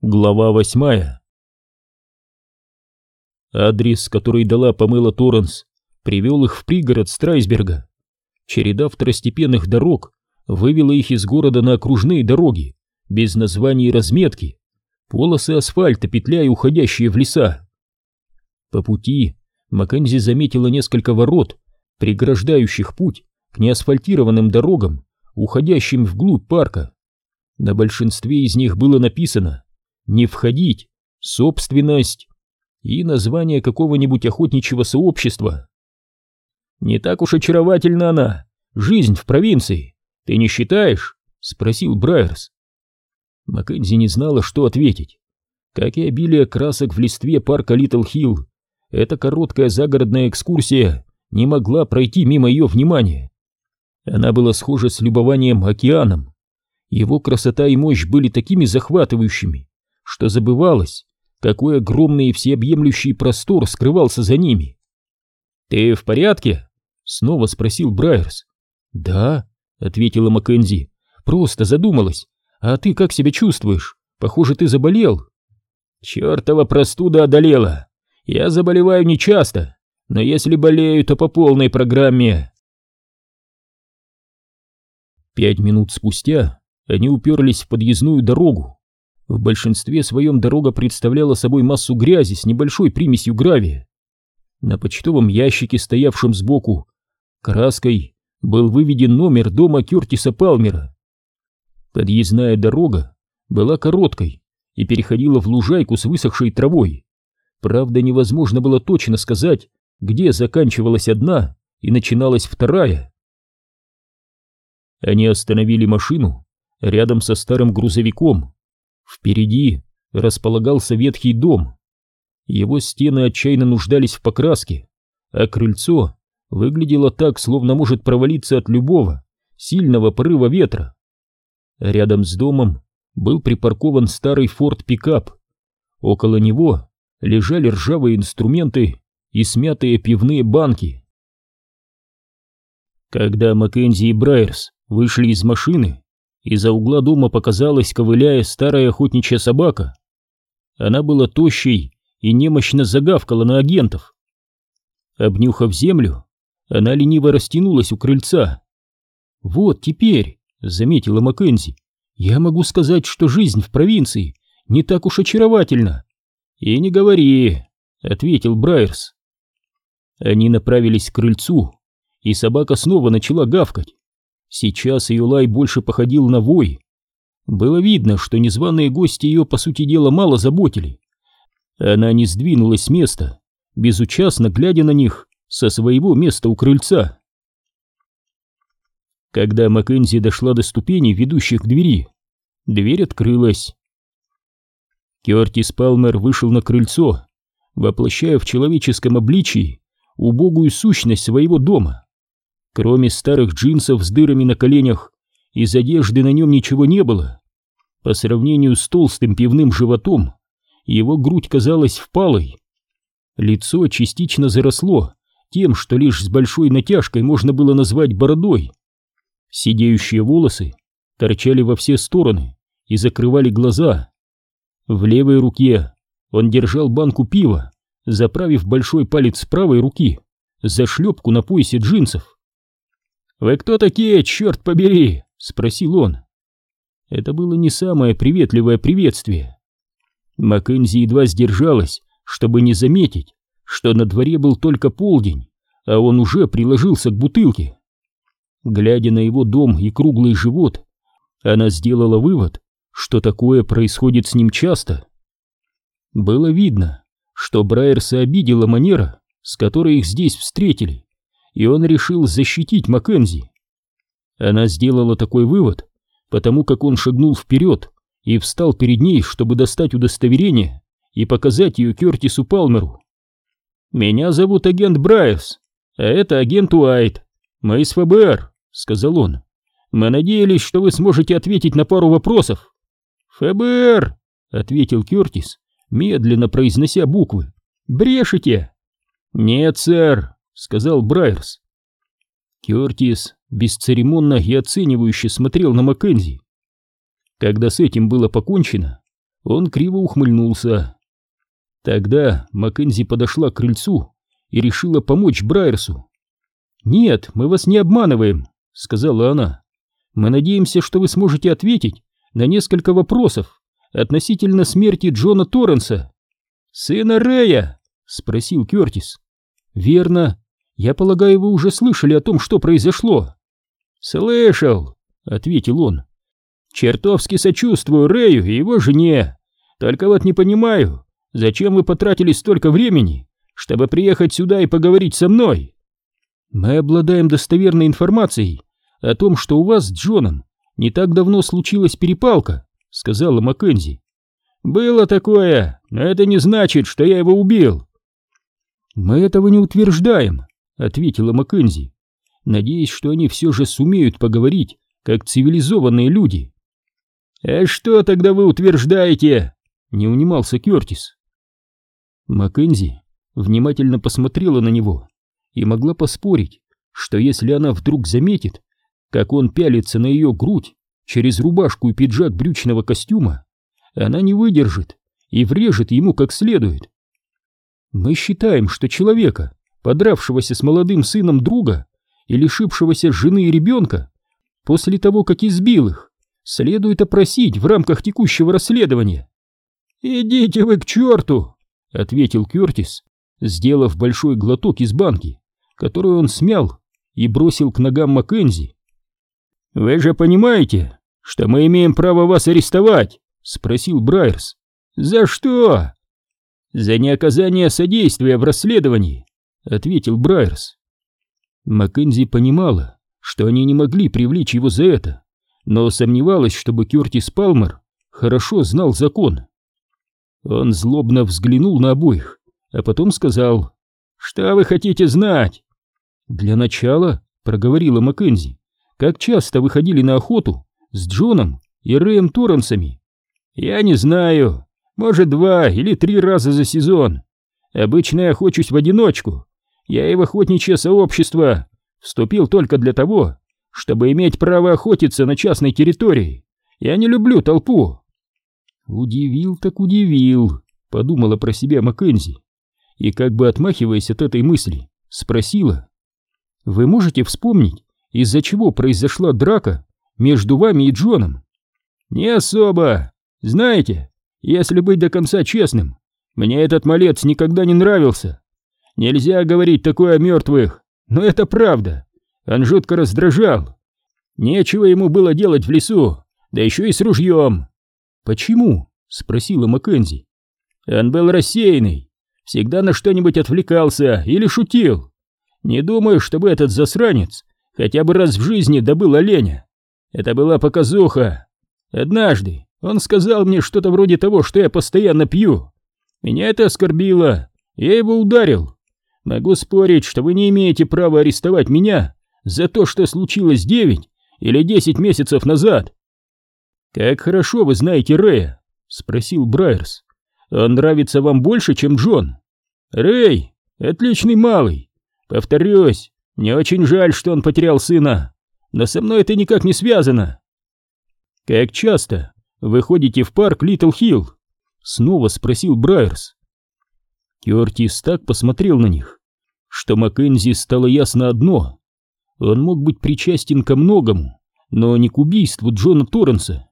Глава восьмая Адрес, который дала Памела Торренс, привел их в пригород Страйсберга. Череда второстепенных дорог вывела их из города на окружные дороги, без названий и разметки, полосы асфальта, петляя уходящие в леса. По пути Маккензи заметила несколько ворот, преграждающих путь к неасфальтированным дорогам, уходящим вглубь парка. На большинстве из них было написано не входить, собственность и название какого-нибудь охотничьего сообщества. Не так уж очаровательна она, жизнь в провинции, ты не считаешь? Спросил Брайерс. Маккензи не знала, что ответить. Как и обилие красок в листве парка Литл Хилл, эта короткая загородная экскурсия не могла пройти мимо ее внимания. Она была схожа с любованием океаном. Его красота и мощь были такими захватывающими, что забывалось, какой огромный и всеобъемлющий простор скрывался за ними. «Ты в порядке?» — снова спросил Брайерс. «Да», — ответила Маккензи, — «просто задумалась. А ты как себя чувствуешь? Похоже, ты заболел». «Чертова простуда одолела. Я заболеваю нечасто, но если болею, то по полной программе». Пять минут спустя они уперлись в подъездную дорогу, в большинстве своем дорога представляла собой массу грязи с небольшой примесью гравия. На почтовом ящике, стоявшем сбоку, краской был выведен номер дома Кертиса Палмера. Подъездная дорога была короткой и переходила в лужайку с высохшей травой. Правда, невозможно было точно сказать, где заканчивалась одна и начиналась вторая. Они остановили машину рядом со старым грузовиком, Впереди располагался ветхий дом. Его стены отчаянно нуждались в покраске, а крыльцо выглядело так, словно может провалиться от любого сильного порыва ветра. Рядом с домом был припаркован старый форт-пикап. Около него лежали ржавые инструменты и смятые пивные банки. Когда Маккензи и Брайерс вышли из машины, из-за угла дома показалась, ковыляя, старая охотничья собака. Она была тощей и немощно загавкала на агентов. Обнюхав землю, она лениво растянулась у крыльца. «Вот теперь», — заметила Маккензи, — «я могу сказать, что жизнь в провинции не так уж очаровательна». «И не говори», — ответил Брайерс. Они направились к крыльцу, и собака снова начала гавкать. Сейчас ее лай больше походил на вой. Было видно, что незваные гости ее, по сути дела, мало заботили. Она не сдвинулась с места, безучастно глядя на них со своего места у крыльца. Когда Маккензи дошла до ступеней, ведущих к двери, дверь открылась. Кертис Палмер вышел на крыльцо, воплощая в человеческом обличии убогую сущность своего дома. Кроме старых джинсов с дырами на коленях, из одежды на нем ничего не было. По сравнению с толстым пивным животом, его грудь казалась впалой. Лицо частично заросло тем, что лишь с большой натяжкой можно было назвать бородой. Сидеющие волосы торчали во все стороны и закрывали глаза. В левой руке он держал банку пива, заправив большой палец правой руки за шлепку на поясе джинсов. «Вы кто такие, черт побери?» — спросил он. Это было не самое приветливое приветствие. Маккензи едва сдержалась, чтобы не заметить, что на дворе был только полдень, а он уже приложился к бутылке. Глядя на его дом и круглый живот, она сделала вывод, что такое происходит с ним часто. Было видно, что Брайерса обидела манера, с которой их здесь встретили и он решил защитить Маккензи. Она сделала такой вывод, потому как он шагнул вперед и встал перед ней, чтобы достать удостоверение и показать ее Кертису Палмеру. «Меня зовут агент Брайерс, а это агент Уайт. Мы из ФБР», — сказал он. «Мы надеялись, что вы сможете ответить на пару вопросов». «ФБР», — ответил Кертис, медленно произнося буквы. «Брешете?» «Нет, сэр», сказал Брайерс. Кертис бесцеремонно и оценивающе смотрел на Маккензи. Когда с этим было покончено, Он криво ухмыльнулся. Тогда Маккензи подошла к крыльцу и решила помочь Брайерсу. «Нет, мы вас не обманываем», — сказала она. «Мы надеемся, что вы сможете ответить на несколько вопросов относительно смерти Джона Торренса». «Сына Рэя?» — спросил Кертис. «Верно. Я полагаю, вы уже слышали о том, что произошло». «Слышал», — ответил он. «Чертовски сочувствую Рэю и его жене. Только вот не понимаю, зачем вы потратили столько времени, чтобы приехать сюда и поговорить со мной?» «Мы обладаем достоверной информацией о том, что у вас с Джоном не так давно случилась перепалка», — сказала Маккензи. «Было такое, но это не значит, что я его убил». «Мы этого не утверждаем», — ответила Маккензи, надеясь, что они все же сумеют поговорить, как цивилизованные люди. «А что тогда вы утверждаете?» — не унимался Кертис. Маккензи внимательно посмотрела на него и могла поспорить, что если она вдруг заметит, как он пялится на ее грудь через рубашку и пиджак брючного костюма, она не выдержит и врежет ему как следует. Мы считаем, что человека, подравшегося с молодым сыном друга и лишившегося жены и ребенка, после того, как избил их, следует опросить в рамках текущего расследования. «Идите вы к черту!» — ответил Кертис, сделав большой глоток из банки, которую он смял и бросил к ногам Маккензи. «Вы же понимаете, что мы имеем право вас арестовать?» — спросил Брайерс. «За что?» «За неоказание содействия в расследовании», — ответил Брайерс. Маккензи понимала, что они не могли привлечь его за это, но сомневалась, чтобы Кертис Палмер хорошо знал закон. Он злобно взглянул на обоих, а потом сказал, «Что вы хотите знать?» «Для начала», — проговорила Маккензи, «как часто вы ходили на охоту с Джоном и Рэем Торренсами?» «Я не знаю. Может, два или три раза за сезон. Обычно я охочусь в одиночку. Я и в охотничье сообщество вступил только для того, чтобы иметь право охотиться на частной территории. Я не люблю толпу». «Удивил так удивил», — подумала про себя Маккензи. И как бы отмахиваясь от этой мысли, спросила. Вы можете вспомнить, из-за чего произошла драка между вами и Джоном? Не особо. Знаете, если быть до конца честным, мне этот малец никогда не нравился. Нельзя говорить такое о мертвых, но это правда. Он жутко раздражал. Нечего ему было делать в лесу, да еще и с ружьем. Почему? Спросила Маккензи. Он был рассеянный, всегда на что-нибудь отвлекался или шутил. Не думаю, чтобы этот засранец хотя бы раз в жизни добыл оленя. Это была показуха. Однажды он сказал мне что-то вроде того, что я постоянно пью. Меня это оскорбило. Я его ударил. Могу спорить, что вы не имеете права арестовать меня за то, что случилось девять или десять месяцев назад. Как хорошо вы знаете Рэя, спросил Брайерс. Он нравится вам больше, чем Джон? Рэй, отличный малый. Повторюсь, мне очень жаль, что он потерял сына, но со мной это никак не связано. Как часто вы ходите в парк Литл Хилл? Снова спросил Брайерс. Кертис так посмотрел на них, что Маккензи стало ясно одно. Он мог быть причастен ко многому, но не к убийству Джона Торренса.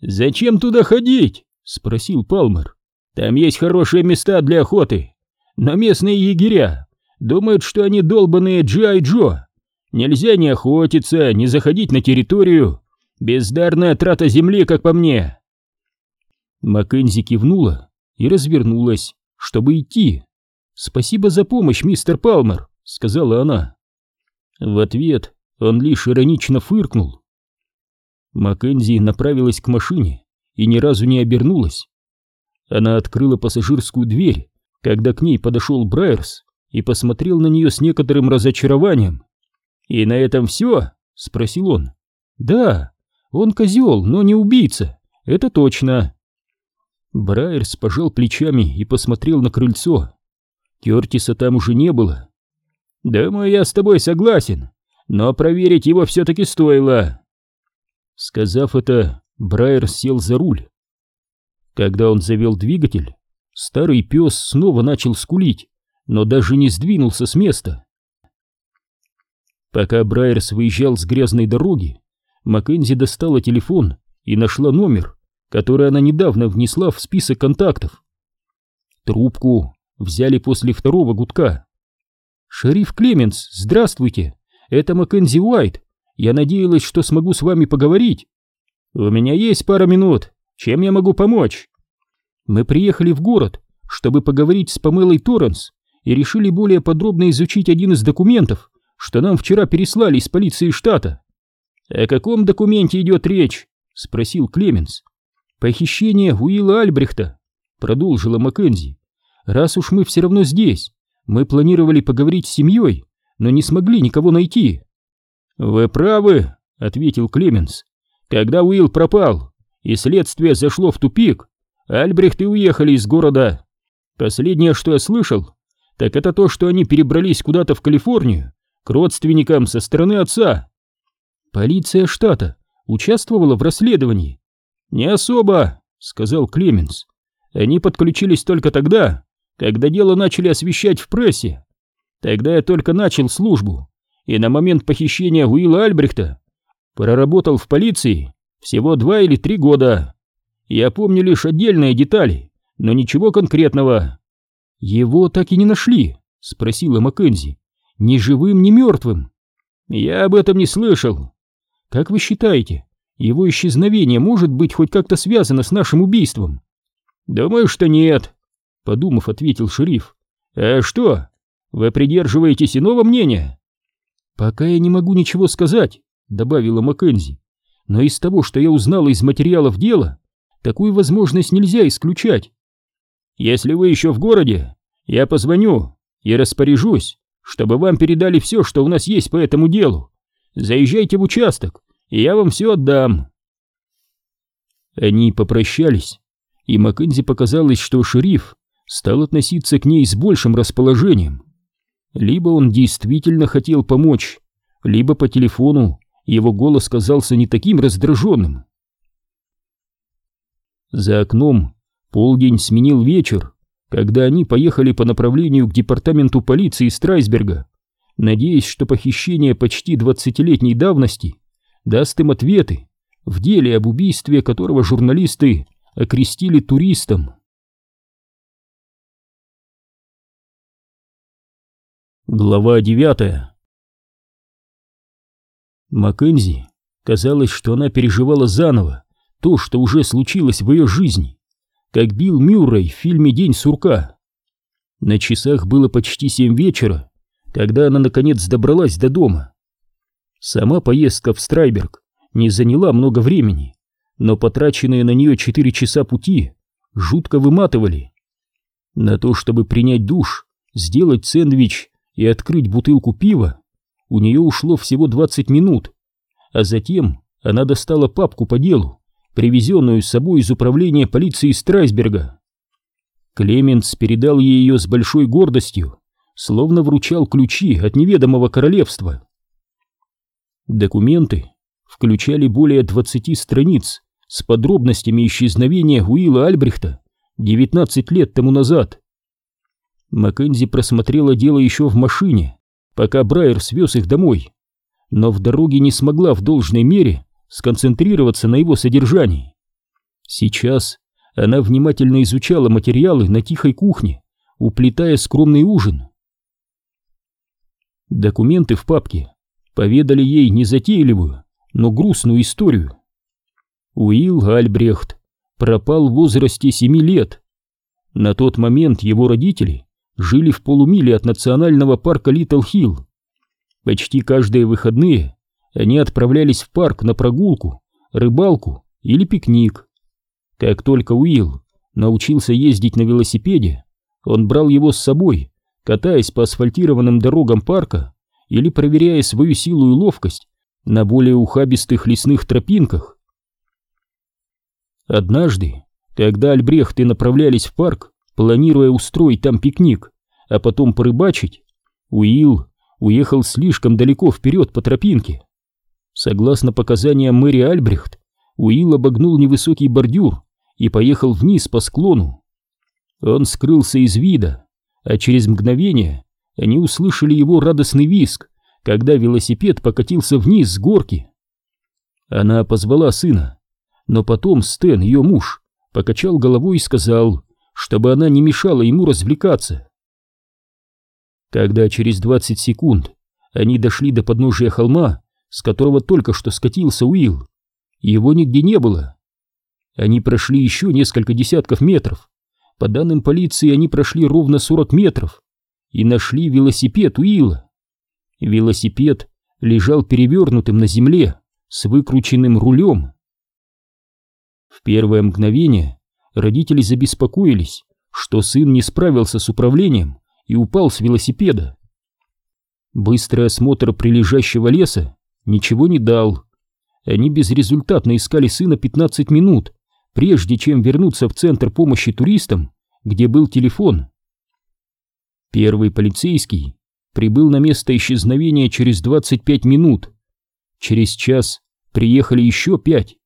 «Зачем туда ходить?» — спросил Палмер. «Там есть хорошие места для охоты, но местные егеря Думают, что они долбанные Джи Джо. Нельзя ни охотиться, ни заходить на территорию. Бездарная трата земли, как по мне. Маккензи кивнула и развернулась, чтобы идти. «Спасибо за помощь, мистер Палмер», — сказала она. В ответ он лишь иронично фыркнул. Маккензи направилась к машине и ни разу не обернулась. Она открыла пассажирскую дверь, когда к ней подошел Брайерс и посмотрел на нее с некоторым разочарованием. «И на этом все?» — спросил он. «Да, он козел, но не убийца, это точно». Брайерс пожал плечами и посмотрел на крыльцо. Кертиса там уже не было. «Думаю, я с тобой согласен, но проверить его все-таки стоило». Сказав это, Брайерс сел за руль. Когда он завел двигатель, старый пес снова начал скулить, но даже не сдвинулся с места. Пока Брайерс выезжал с грязной дороги, Маккензи достала телефон и нашла номер, который она недавно внесла в список контактов. Трубку взяли после второго гудка. «Шериф Клеменс, здравствуйте! Это Маккензи Уайт. Я надеялась, что смогу с вами поговорить. У меня есть пара минут. Чем я могу помочь?» «Мы приехали в город, чтобы поговорить с Памелой Торренс и решили более подробно изучить один из документов, что нам вчера переслали из полиции штата. «О каком документе идет речь?» — спросил Клеменс. «Похищение Уилла Альбрехта», — продолжила Маккензи. «Раз уж мы все равно здесь, мы планировали поговорить с семьей, но не смогли никого найти». «Вы правы», — ответил Клеменс. «Когда Уилл пропал, и следствие зашло в тупик, Альбрехты уехали из города. Последнее, что я слышал, так это то, что они перебрались куда-то в Калифорнию к родственникам со стороны отца. Полиция штата участвовала в расследовании? Не особо, сказал Клеменс. Они подключились только тогда, когда дело начали освещать в прессе. Тогда я только начал службу, и на момент похищения Уилла Альбрехта проработал в полиции всего два или три года. Я помню лишь отдельные детали, но ничего конкретного. Его так и не нашли, спросила Маккензи. Ни живым, ни мертвым. Я об этом не слышал. Как вы считаете, его исчезновение может быть хоть как-то связано с нашим убийством? Думаю, что нет, подумав, ответил шериф. А что? Вы придерживаетесь иного мнения? Пока я не могу ничего сказать, добавила Маккензи. Но из того, что я узнала из материалов дела, такую возможность нельзя исключать. Если вы еще в городе, я позвоню и распоряжусь, чтобы вам передали все, что у нас есть по этому делу. Заезжайте в участок, и я вам все отдам. Они попрощались, и Маккензи показалось, что шериф стал относиться к ней с большим расположением. Либо он действительно хотел помочь, либо по телефону его голос казался не таким раздраженным. За окном полдень сменил вечер, когда они поехали по направлению к департаменту полиции Страйсберга, надеясь, что похищение почти двадцатилетней давности даст им ответы в деле об убийстве, которого журналисты окрестили туристом. Глава девятая Маккензи казалось, что она переживала заново то, что уже случилось в ее жизни как Билл Мюррей в фильме «День сурка». На часах было почти семь вечера, когда она наконец добралась до дома. Сама поездка в Страйберг не заняла много времени, но потраченные на нее четыре часа пути жутко выматывали. На то, чтобы принять душ, сделать сэндвич и открыть бутылку пива, у нее ушло всего 20 минут, а затем она достала папку по делу привезенную с собой из управления полиции Страйсберга. Клеменс передал ей ее с большой гордостью, словно вручал ключи от неведомого королевства. Документы включали более 20 страниц с подробностями исчезновения Уилла Альбрехта 19 лет тому назад. Маккензи просмотрела дело еще в машине, пока Брайер свез их домой, но в дороге не смогла в должной мере сконцентрироваться на его содержании. Сейчас она внимательно изучала материалы на тихой кухне, уплетая скромный ужин. Документы в папке поведали ей незатейливую, но грустную историю. Уилл Альбрехт пропал в возрасте семи лет. На тот момент его родители жили в полумиле от национального парка Литл Хилл. Почти каждые выходные они отправлялись в парк на прогулку, рыбалку или пикник. Как только Уилл научился ездить на велосипеде, он брал его с собой, катаясь по асфальтированным дорогам парка или проверяя свою силу и ловкость на более ухабистых лесных тропинках. Однажды, когда Альбрехты направлялись в парк, планируя устроить там пикник, а потом порыбачить, Уилл уехал слишком далеко вперед по тропинке. Согласно показаниям Мэри Альбрехт, Уилл обогнул невысокий бордюр и поехал вниз по склону. Он скрылся из вида, а через мгновение они услышали его радостный визг, когда велосипед покатился вниз с горки. Она позвала сына, но потом Стэн, ее муж, покачал головой и сказал, чтобы она не мешала ему развлекаться. Когда через 20 секунд они дошли до подножия холма, с которого только что скатился Уилл, его нигде не было. Они прошли еще несколько десятков метров. По данным полиции, они прошли ровно 40 метров и нашли велосипед Уилла. Велосипед лежал перевернутым на земле с выкрученным рулем. В первое мгновение родители забеспокоились, что сын не справился с управлением и упал с велосипеда. Быстрый осмотр прилежащего леса ничего не дал. Они безрезультатно искали сына 15 минут, прежде чем вернуться в центр помощи туристам, где был телефон. Первый полицейский прибыл на место исчезновения через 25 минут. Через час приехали еще пять.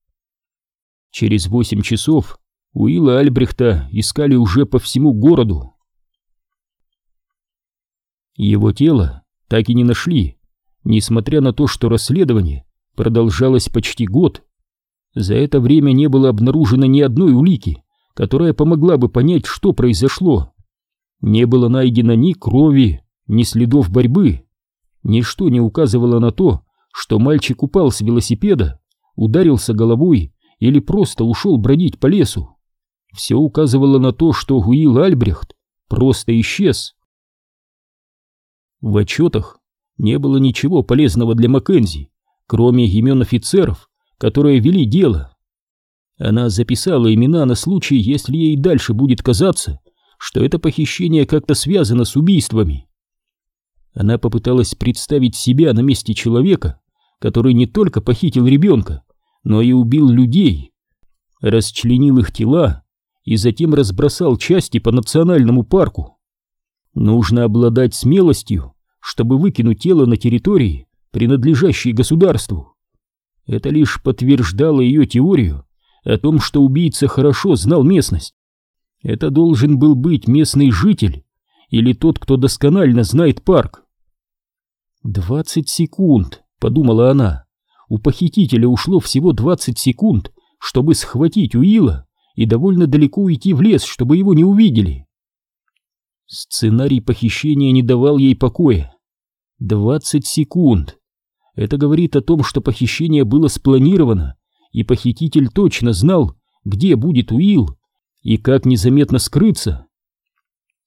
Через восемь часов Уилла Альбрехта искали уже по всему городу. Его тело так и не нашли, несмотря на то, что расследование продолжалось почти год. За это время не было обнаружено ни одной улики, которая помогла бы понять, что произошло. Не было найдено ни крови, ни следов борьбы. Ничто не указывало на то, что мальчик упал с велосипеда, ударился головой или просто ушел бродить по лесу. Все указывало на то, что Уилл Альбрехт просто исчез. В отчетах не было ничего полезного для Маккензи, кроме имен офицеров, которые вели дело. Она записала имена на случай, если ей дальше будет казаться, что это похищение как-то связано с убийствами. Она попыталась представить себя на месте человека, который не только похитил ребенка, но и убил людей, расчленил их тела и затем разбросал части по национальному парку. Нужно обладать смелостью, чтобы выкинуть тело на территории, принадлежащей государству. Это лишь подтверждало ее теорию о том, что убийца хорошо знал местность. Это должен был быть местный житель или тот, кто досконально знает парк. «Двадцать секунд», — подумала она. У похитителя ушло всего двадцать секунд, чтобы схватить Уилла и довольно далеко уйти в лес, чтобы его не увидели. Сценарий похищения не давал ей покоя. Двадцать секунд. Это говорит о том, что похищение было спланировано, и похититель точно знал, где будет Уилл и как незаметно скрыться.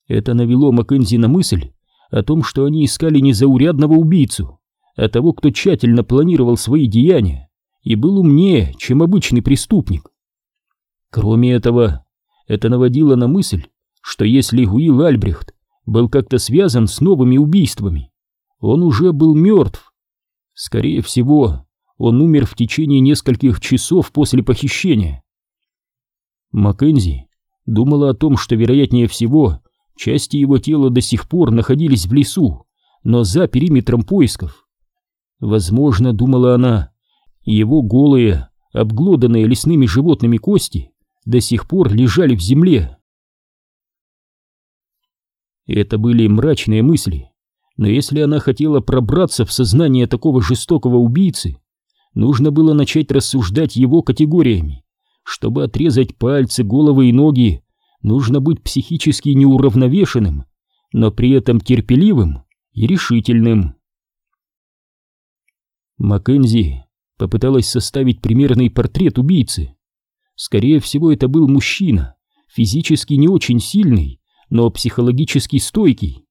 Это навело Маккензи на мысль о том, что они искали не заурядного убийцу, а того, кто тщательно планировал свои деяния и был умнее, чем обычный преступник. Кроме этого, это наводило на мысль, что если Уилл Альбрехт был как-то связан с новыми убийствами, он уже был мертв. Скорее всего, он умер в течение нескольких часов после похищения. Маккензи думала о том, что, вероятнее всего, части его тела до сих пор находились в лесу, но за периметром поисков. Возможно, думала она, его голые, обглоданные лесными животными кости до сих пор лежали в земле. Это были мрачные мысли, но если она хотела пробраться в сознание такого жестокого убийцы, нужно было начать рассуждать его категориями. Чтобы отрезать пальцы, головы и ноги, нужно быть психически неуравновешенным, но при этом терпеливым и решительным. Маккензи попыталась составить примерный портрет убийцы. Скорее всего, это был мужчина, физически не очень сильный, но психологически стойкий.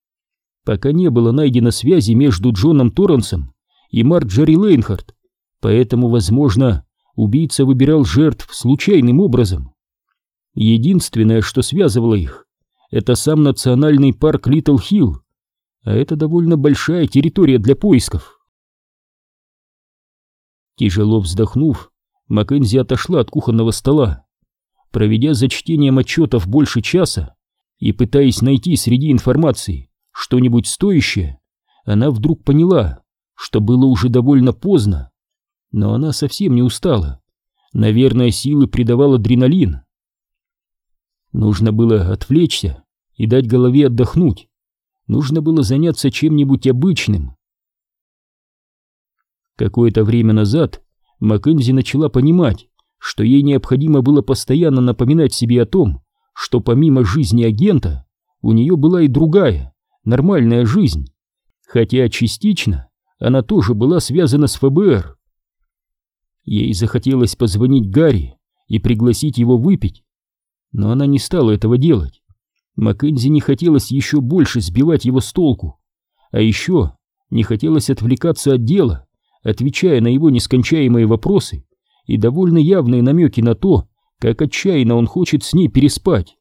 Пока не было найдено связи между Джоном Торренсом и Марджори Лейнхард, поэтому, возможно, убийца выбирал жертв случайным образом. Единственное, что связывало их, это сам национальный парк Литл Хилл, а это довольно большая территория для поисков. Тяжело вздохнув, Маккензи отошла от кухонного стола. Проведя за чтением отчетов больше часа и пытаясь найти среди информации что-нибудь стоящее, она вдруг поняла, что было уже довольно поздно. Но она совсем не устала. Наверное, силы придавал адреналин. Нужно было отвлечься и дать голове отдохнуть. Нужно было заняться чем-нибудь обычным. Какое-то время назад Маккензи начала понимать, что ей необходимо было постоянно напоминать себе о том, что помимо жизни агента у нее была и другая, нормальная жизнь, хотя частично она тоже была связана с ФБР. Ей захотелось позвонить Гарри и пригласить его выпить, но она не стала этого делать. Маккензи не хотелось еще больше сбивать его с толку, а еще не хотелось отвлекаться от дела, отвечая на его нескончаемые вопросы и довольно явные намеки на то, как отчаянно он хочет с ней переспать.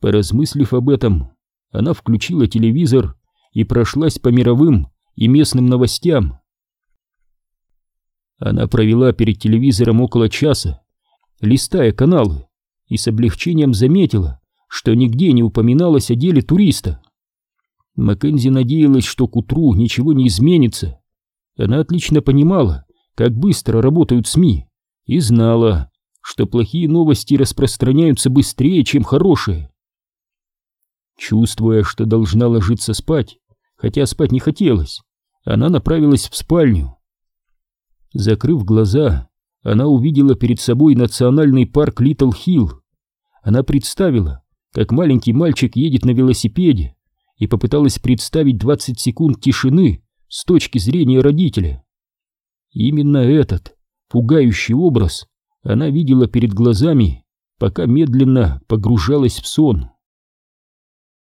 Поразмыслив об этом, она включила телевизор и прошлась по мировым и местным новостям. Она провела перед телевизором около часа, листая каналы, и с облегчением заметила, что нигде не упоминалось о деле туриста. Маккензи надеялась, что к утру ничего не изменится. Она отлично понимала, как быстро работают СМИ, и знала, что плохие новости распространяются быстрее, чем хорошие. Чувствуя, что должна ложиться спать, хотя спать не хотелось, она направилась в спальню. Закрыв глаза, она увидела перед собой национальный парк Литл Хилл. Она представила, как маленький мальчик едет на велосипеде, и попыталась представить 20 секунд тишины с точки зрения родителя. Именно этот пугающий образ она видела перед глазами, пока медленно погружалась в сон.